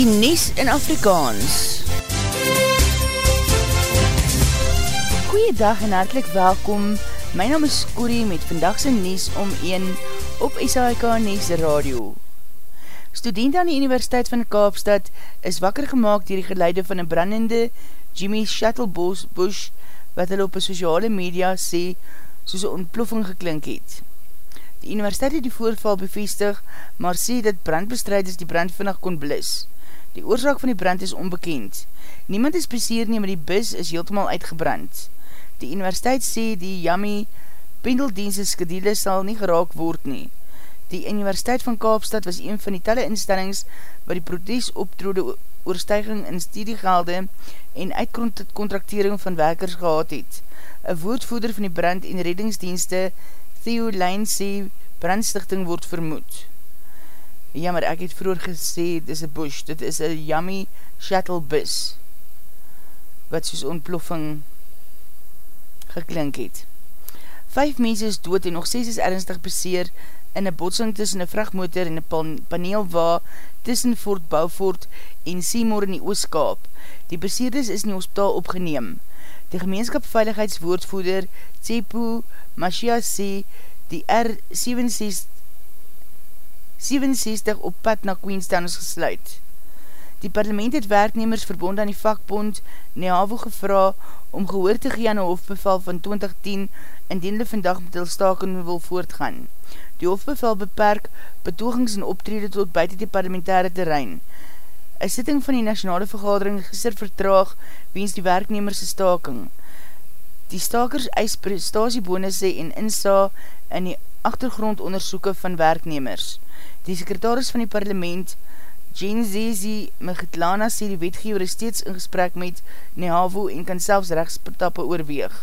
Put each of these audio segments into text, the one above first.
die Nies in Afrikaans. Goeiedag en hartelijk welkom. My naam is Corrie met vandagse Nies om 1 op SAIK Nies Radio. Student aan die Universiteit van Kaapstad is wakker gemaakt dier die geleide van een brandende Jimmy Shuttlebos Bush wat hulle op een sociale media sê soos een ontploffing geklink het. Die universiteit het die voorval bevestig, maar sê dat brandbestrijders die brand vinnig kon blis. Die oorzaak van die brand is onbekend. Niemand is beseer nie, maar die bus is heeltemaal uitgebrand. Die universiteit sê die Yami pendeldienste skedule sal nie geraak word nie. Die Universiteit van Kaapstad was een van die talle instellings wat die protest optrode oorstuiging in studiegelde en uitkontraktering van werkers gehad het. Een woordvoeder van die brand- en reddingsdienste Theo Lijn sê brandstichting word vermoed. Ja, maar ek het vroeger gesê, dit is een bush, dit is een yummy shuttle bus, wat soos ontploffing geklink het. Vijf mense is dood en nog ses is ernstig beseer in een botsing tussen een vrachtmotor en een paneel waar tussen Fort Beaufort en Seymour in die Ooskaap. Die beseerdes is in die hospitaal opgeneem. Die gemeenskapveiligheidswoordvoeder Tsepo Mashia sê die R67 67 op pad na Queenstown is gesluit. Die parlement het werknemers verbond aan die vakbond Neavo gevra om gehoor te gee aan een hofbeval van 2010 indien hulle vandag met hulle staking wil voortgaan. Die hofbeval beperk betogings en optrede tot buiten die parlementaire terrein. Een sitting van die nationale vergadering gister vertraag weens die werknemerse staking. Die stakers eis prestatiebonusse en insa in die achtergrondonderzoeken van werknemers. Die sekretaris van die parlement, Jen Zezi Mchitlana, sê die wetgever is steeds in gesprek met Nehavo en kan selfs rechtspartappe oorweeg.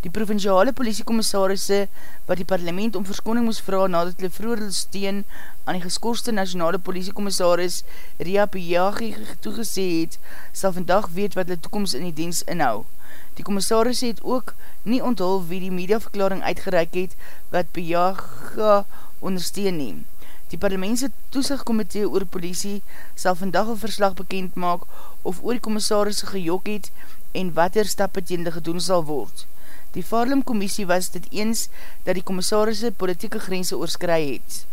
Die provinciale politiekommissarisse wat die parlement om verskoning moes vraag nadat hulle vroeger steen aan die geskorste nationale politiekommissaris Ria Piyagi toegesê het, sal vandag weet wat hulle toekomst in die diens inhou. Die commissaris het ook nie onthul wie die mediaverklaring uitgereik het wat Piyagi ondersteun neem. Die parlementse toesigkomitee oor politie sal vandag een verslag bekend maak of oor die commissaris gejok het en wat er stappe teende gedoen sal word. Die Farlum commissie was dit eens dat die commissarisse politieke grense oorskry het.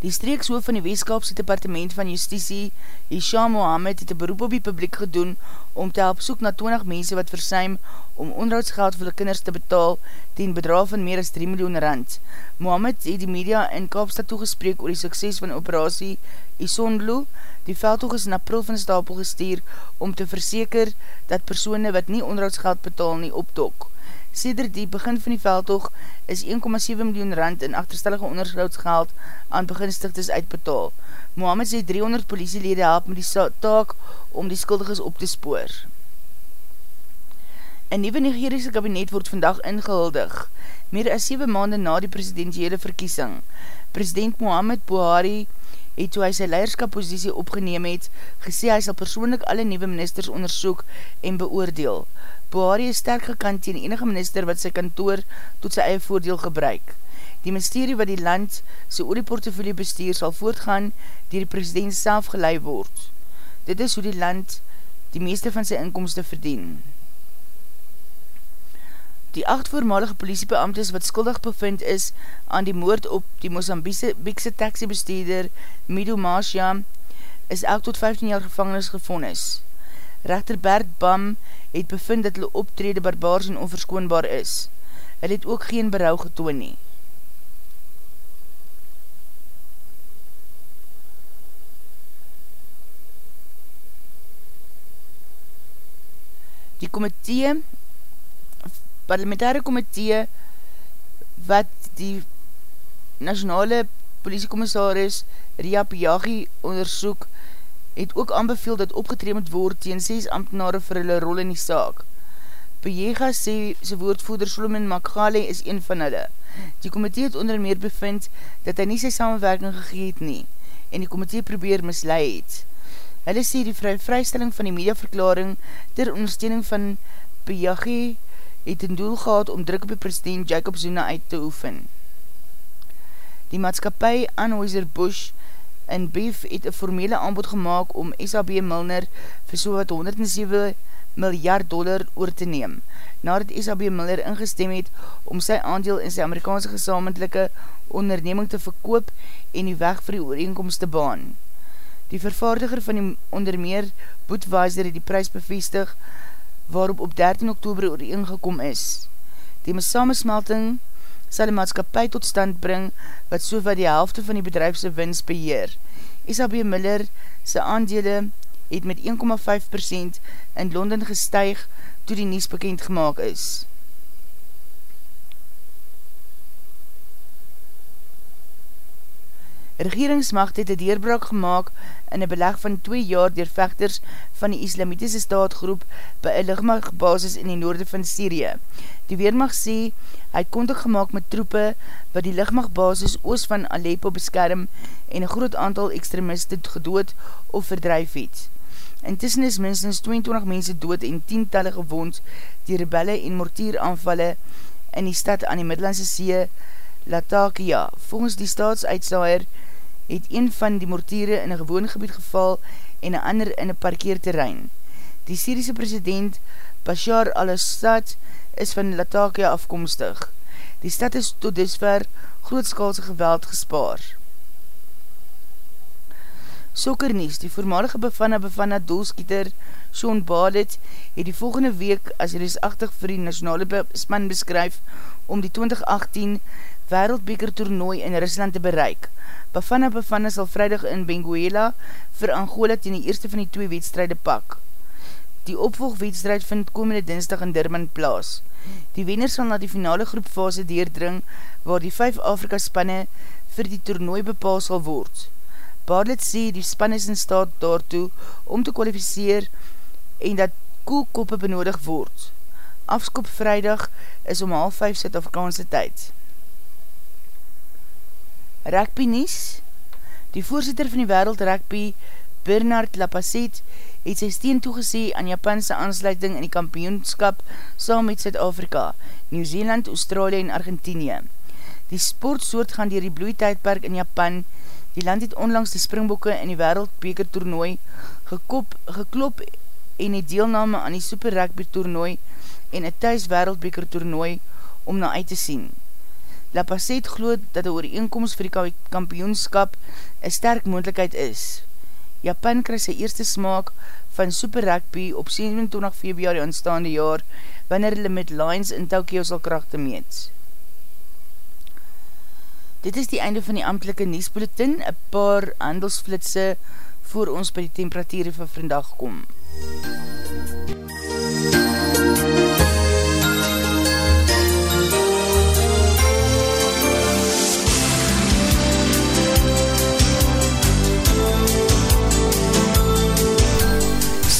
Die streekshoof van die Weeskapse Departement van Justitie, Hisham Mohamed, het een beroep op die publiek gedoen om te help soek na 20 mense wat versuim om onderhoudsgeld vir die kinders te betaal ten bedraaf van meer as 3 miljoen rand. Mohamed het die media in Kaapstad toegespreek oor die sukses van operatie Isondlo. Die veldhoog is in april van stapel gestuur om te verseker dat persoene wat nie onderhoudsgeld betaal nie optok. Seder die begin van die veldhoog is 1,7 miljoen rand in achterstellige onderhoudsgeld aan beginstigtes uitbetaal. Mohammed sê 300 politielede help met die taak om die skuldiges op te spoor. Een nieuwe Nigeriese kabinet word vandag ingehuldig, meer as 7 maanden na die presidentiële verkiesing. President Mohamed Buhari het toe hy sy leiderskappositie opgeneem het, gesê hy sal persoonlik alle nieuwe ministers onderzoek en beoordeel. Buhari is sterk gekant teen enige minister wat sy kantoor tot sy eie voordeel gebruik. Die ministerie wat die land sy portofolie bestuur sal voortgaan die die president self gelei word. Dit is hoe die land die meeste van sy inkomste verdien. Die acht voormalige politiebeamtes wat skuldig bevind is aan die moord op die Mozambiekse taxibestuurder Mido Masha is elk tot 15 jaar gevangenis gevonnis. Rechter Bert Bam het bevind dat hulle optrede barbaars en onverskoonbaar is. Hulle het ook geen berouw getoon nie. Die komitee, parlementaire komitee, wat die nationale politiekommissaris Ria Piyagi onderzoek, het ook aanbeveel dat opgetree moet word teen 6 ambtenare vir hulle rol in die saak. Pejega sê sy woordvoeder Solomon Makhale is een van hulle. Die komitee het onder meer bevind dat hy nie sy samenwerking gegeet nie en die komitee probeer mislei het. Hulle sê die vry vrystelling van die mediaverklaring ter ondersteuning van Pejagi het in doel gehad om druk op die president Jacob Zuna uit te oefen. Die maatskapie Anheuser-Busch en BEF het een formele aanbod gemaakt om SAB Milner vir so wat 107 miljard dollar oor te neem, nadat SAB Milner ingestem het om sy aandeel in sy Amerikaanse gesamentelike onderneming te verkoop en die weg vir die ooreenkomst te baan. Die vervaardiger van die ondermeer Boetweiser het die prijs bevestig waarop op 13 oktober ooreengekom is. Die samensmelting sal die maatskapie tot stand bring wat so wat die helfte van die bedrijfse wins beheer. SAB Miller sy aandele het met 1,5% in Londen gestuig toe die nies bekend gemaakt is. Regeringsmacht het een deurbraak gemaakt in een beleg van 2 jaar door vechters van die islamitische staatgroep by een lichtmachtbasis in die noorde van Syrië. Die Weermacht sê, hy het kontak gemaakt met troepe wat die lichtmachtbasis oos van Aleppo beskerm en een groot aantal extremiste gedood of verdrijf het. Intussen is minstens 22 mense dood en 10 telle gewond die rebelle en mortier aanvalle in die stad aan die Middellandse See Latakia. Volgens die staatsuitsaaier het een van die mortiere in een gewoon gebied geval en een ander in een parkeerterrein. Die Syriese president Bashar al-Assad is van Latakia afkomstig. Die stad is tot disver grootskaalse geweld gespaar. Sokkernies, die voormalige Bafana Bafana doelskieter Sean Badet het die volgende week as reisachtig vir die nationale span beskryf om die 2018 wereldbeker toernooi in Rusland te bereik. Bafana Bafana sal vrijdag in Benguela vir Angola ten die eerste van die twee wedstrijde pak. Die opvolgwedstrijd vind komende dinsdag in Durban plaas. Die wenner sal na die finale groepfase deerdring waar die vijf Afrika spanne vir die toernooi bepaal sal word. Barlet sê die span is in staat daartoe om te kwalificeer en dat koelkoppe benodig word. Afskop vrijdag is om half 5 Zuid-Afrikaanse tyd. Rugby Nies Die voorzitter van die wereld rugby, Bernard Lapasset, het sy steen toegesê aan Japanse aansluiting in die kampioenskap saam met Zuid-Afrika, Nieuw-Zeeland, Australië en Argentinië. Die sportsoort gaan dier die bloeitijdperk in Japan. Die land het onlangs die springbokke in die wereldbeker toernooi gekop, geklop en die deelname aan die super rugby toernooi en een thuis wereldbeker toernooi om na uit te sien. La Passet gloed dat die ooreenkomst vir die kampioenskap een sterk moendlikheid is. Japan krijg sy eerste smaak van Super Rugby op 27 februari aanstaande jaar, wanneer hulle met Lions in Tokyo sal krachte meet. Dit is die einde van die amtelike Niesbulletin, een paar handelsflitse voor ons by die temperatuur van vandag kom.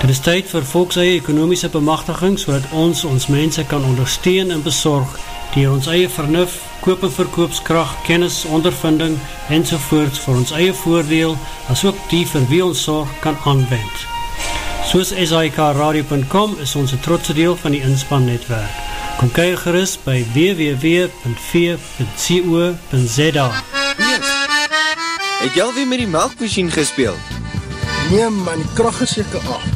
Dit is tyd vir volks eie ekonomiese bemachtiging so ons ons mense kan ondersteun en bezorg die ons eie vernuf, koop en verkoopskracht, kennis, ondervinding en sovoorts vir ons eie voordeel as ook die vir wie ons zorg kan aanwend. Soos SIKRadio.com is ons een trotse deel van die inspannetwerk. Kom kyk gerust by www.v.co.za Het jy alweer met die melkmachine gespeeld? Nee man, die kracht is jyke af.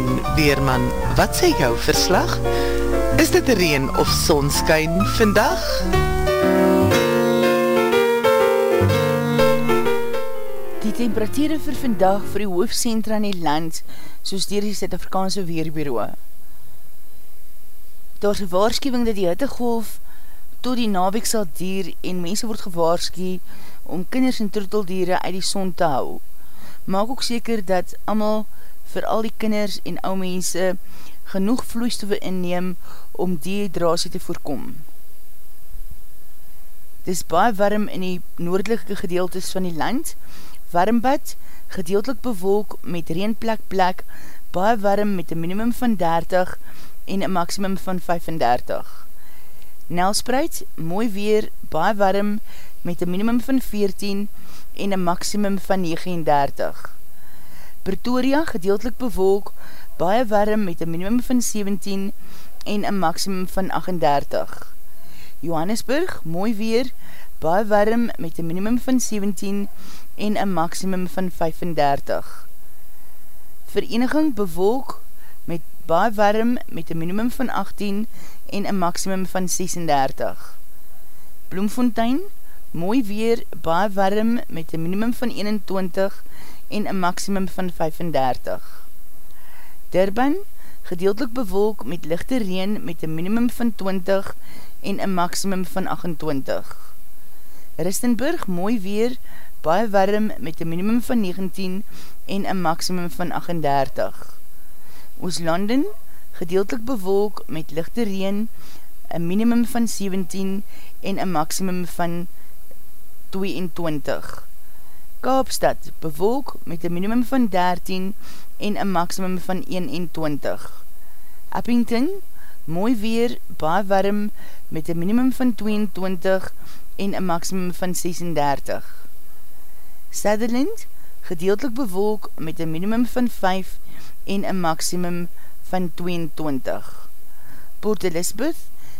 Weerman, Weerman, wat sê jou verslag? Is dit reen of sonskyn vandag? Die temperatuur vir vandag vir die hoofdcentra in die land, soos dier die Zuid-Afrikaanse Weerbureau. Daar is een waarschuwing dat die hittegolf tot die naweek sal dier en mense word gewaarskie om kinders en turteldiere uit die son te hou. Maak ook seker dat amal vir al die kinders en ou mense genoeg vloeistoffe inneem om dehydrasie te voorkom. Dit is baie warm in die noordelike gedeeltes van die land, warmbad, gedeeltelik bewolk met reenplek plek, baie warm met een minimum van 30 en een maximum van 35. Nelspreid, mooi weer, baie warm met een minimum van 14 en een maximum van 39. Pretoria gedeeltelik bewolk, baie warm met een minimum van 17 en een maximum van 38. Johannesburg, mooi weer, baie warm met een minimum van 17 en een maximum van 35. Vereniging bewolk met baie warm met een minimum van 18 en een maximum van 36. Bloemfontein, mooi weer, baie warm met een minimum van 21 en een maximum van 35. Durban, gedeeltelik bewolk met lichte reen met een minimum van 20 en een maximum van 28. Ristenburg, mooi weer, baie warm met een minimum van 19 en een maximum van 38. Ooslanden, gedeeltelik bewolk met lichte reen, een minimum van 17 en een maximum van 22. Kaapstad, bewolk met een minimum van 13 en een maximum van 21. Eppington, mooi weer, baie warm met een minimum van 22 en een maximum van 36. Sutherland, gedeeltelik bewolk met een minimum van 5 en een maximum van 22. Port Elizabeth,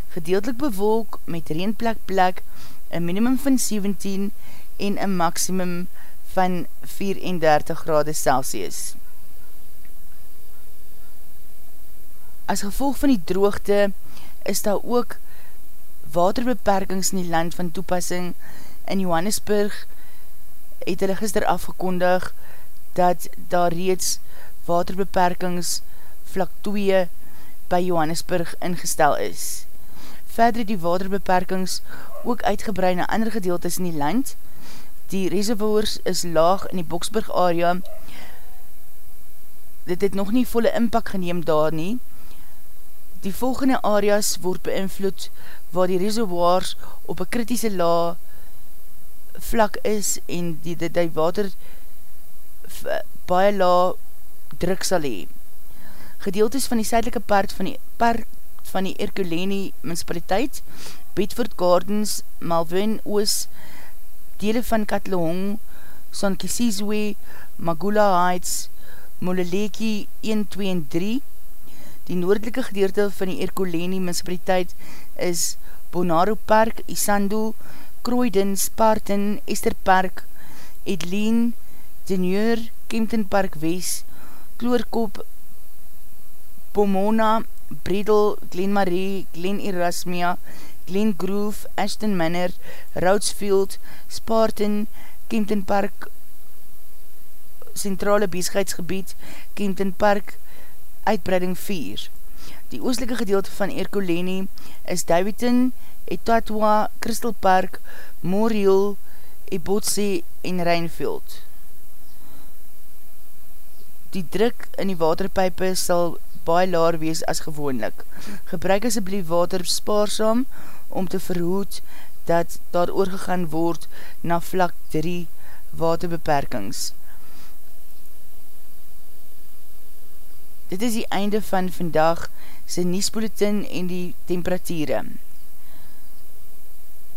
gedeeltelik bewolk met reenplek plek, een minimum van 17 en een maximum van van 34 grade Celsius. As gevolg van die droogte is daar ook waterbeperkings in die land van toepassing. In Johannesburg het hulle gister afgekondig dat daar reeds waterbeperkings vlak 2 by Johannesburg ingestel is. Verder die waterbeperkings ook uitgebreid na ander gedeeltes in die land. Die reservoirs is laag in die Boksburg area. Dit het nog nie volle inpak geneem daar nie. Die volgende areas word beïnvloed waar die reservoirs op een kritische laag vlak is en die, die, die water baie laag druk sal hee. Gedeeltes van die suidelike part van die park van die Erkuleni municipaliteit, Bedford Gardens, Malvin Oos, dele van Katlohong, Sankisizwe, Magula Heights, Moleleki 1, 2 en 3. Die noordelike gedeelte van die Erkuleni municipaliteit is Bonaro Park, Isando, Croydon, Spartan, Esterpark, Edleen, Teneur, Kempton Park West, Kloorkop, Pomona, Bredel, Glen Marie, Glen Erasmia, Glen Groove, Ashton Manor, Roudsfield, Spartan, Kempton Park, Centrale Beesheidsgebied, Kempton Park, Uitbreiding 4. Die oostelike gedeelte van Erkoleni is Davidson, Etatwa, Crystal Park, Moriel, Ebotse en Rijnveld. Die druk in die waterpijpe sal baie laar wees as gewoonlik. Gebruik asblief water spaarsam om te verhoed dat daar oorgegaan word na vlak 3 waterbeperkings. Dit is die einde van vandag sy Niesbulletin en die temperatuur.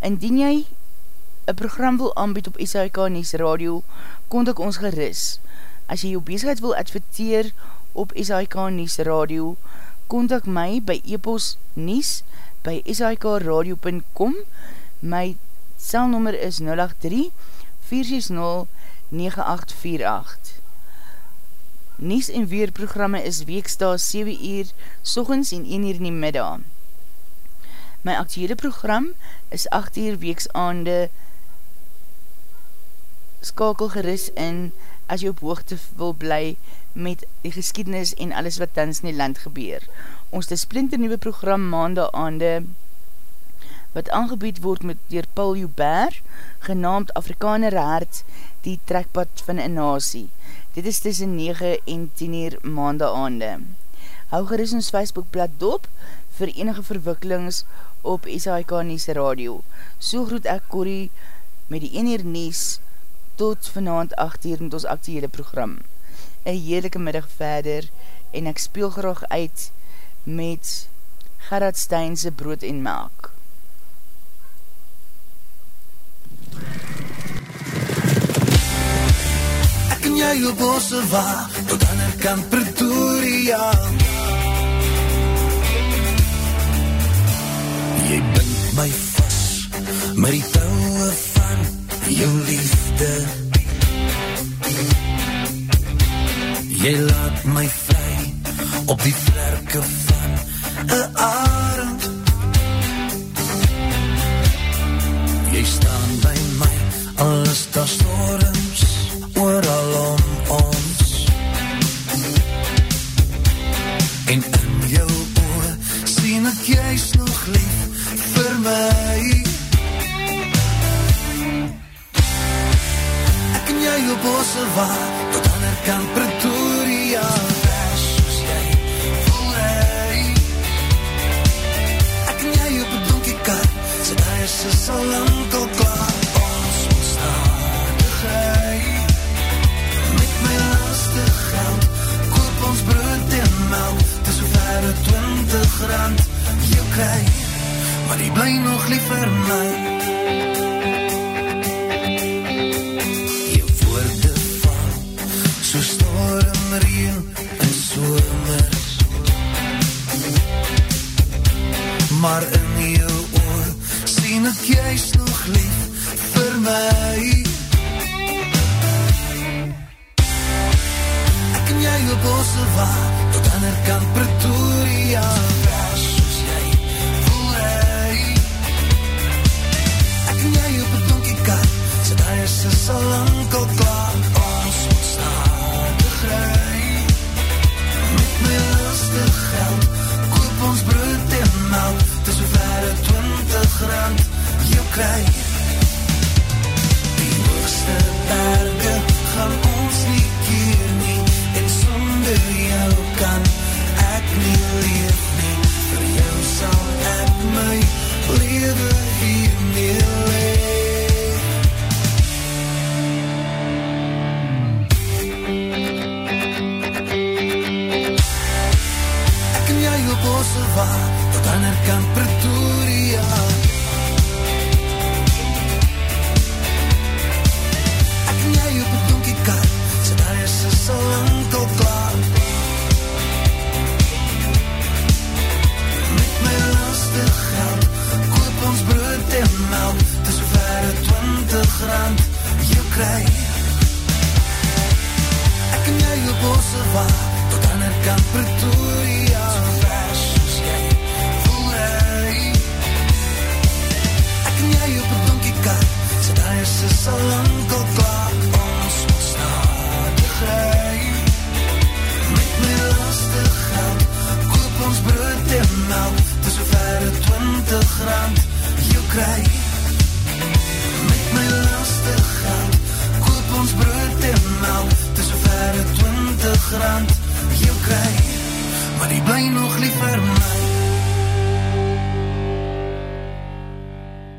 Indien jy een program wil aanbied op SHK Nies Radio, kontak ons geris. As jy jou bezigheid wil adverteer op SHK Nies Radio, kontak my by epos nies by shkradio.com My celnummer is 083 460 9848 Nies en weerprogramme is weeksta 7 uur sochens en 1 uur in die middag. My actuele program is 8 uur weeks aande skakel geris in as jy op hoogte wil bly met die geskiednis en alles wat tans in die land gebeur. Ons die splinter nieuwe program maande aande wat aangebied word met dier Paul Joubert, genaamd Afrikaner Hart, die trekpad van een nasie. Dit is tussen 9 en 10 uur maande aande. Hou geris ons Facebookblad dop vir enige verwikkelings op SHK Nies Radio. So groet ek Corrie met die 1 uur Nies tot vanavond 8 uur met ons actuele program. Een heerlijke middag verder en ek speel graag uit met Gerard Steinse brood en melk. Ek en jy op bosse waar tot ander kant Pretoria Jy bind my vast met die touwe van jou liefde Jy laat my vry op die vlerke van een arend Jy staan by my, al is daar storms, ooral om ons. En in jou oor, sien ek juist nog lief vir my. En jy op bosse waar, tot ander kant Pretoria, vers soos jy, voel hy. Ek en jy op een donkie kar, sy huis is al lang al klaar, ons moet stadig hy. Met my laatste geld, koop ons brood en melk, dis so verre 20 rand, jou kry, maar die bly nog lief vir my. So storm, reen en somer. Maar in jou oor sien ek juist nog lief vir my. Ek en jy op bosse waar, tot ander kant Pretoria, vers soos jy voel hy. Ek en jy op een donkie kat, sy daar is is al lang al klaar, laatste geld, koop ons brood en melk. Dis so verre 20 rand Jou kry. Die hoogste berge Gaan ons nie keer nie. En sonder jou kan Ek nie leef nie. Vir jou sal ek my Lewe hier So vers soos jy voel hy Ek en jy op een donkie kar Sit daar is is al lang al klaar. Ons moet stadig ry Met my laste geld Koop ons brood en melk. Dis so verre 20 rand Jou kry Met my laste geld Koop ons brood en melk. Dis so verre 20 rand. Jou kry Maar die bly nog lief vir my